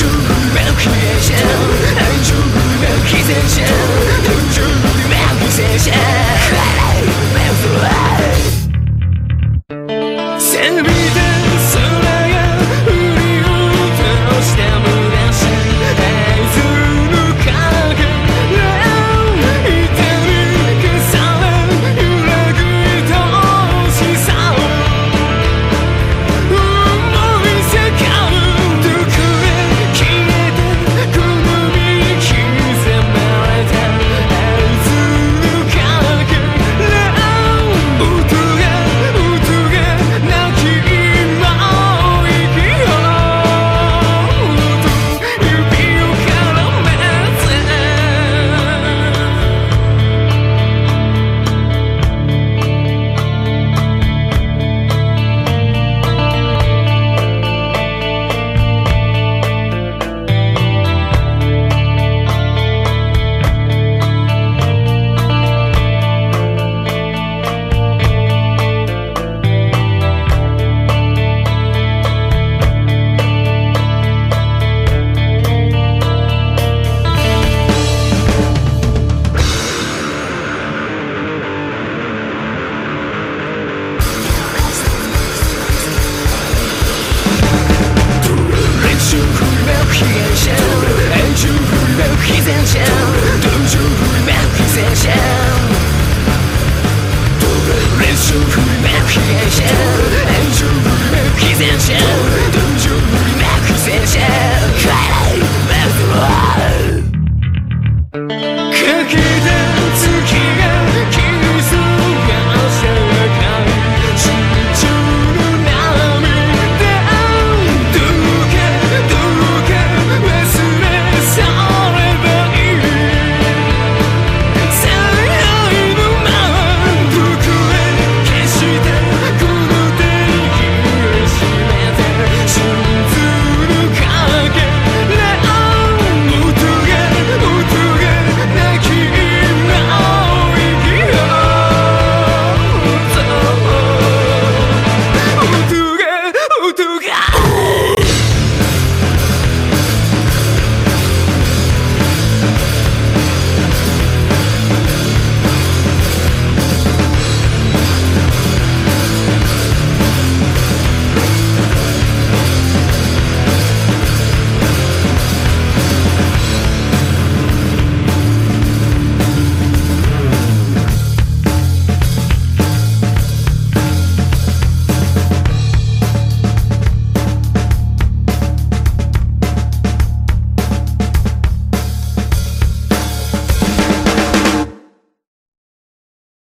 Angel medication, angel medication Resurrection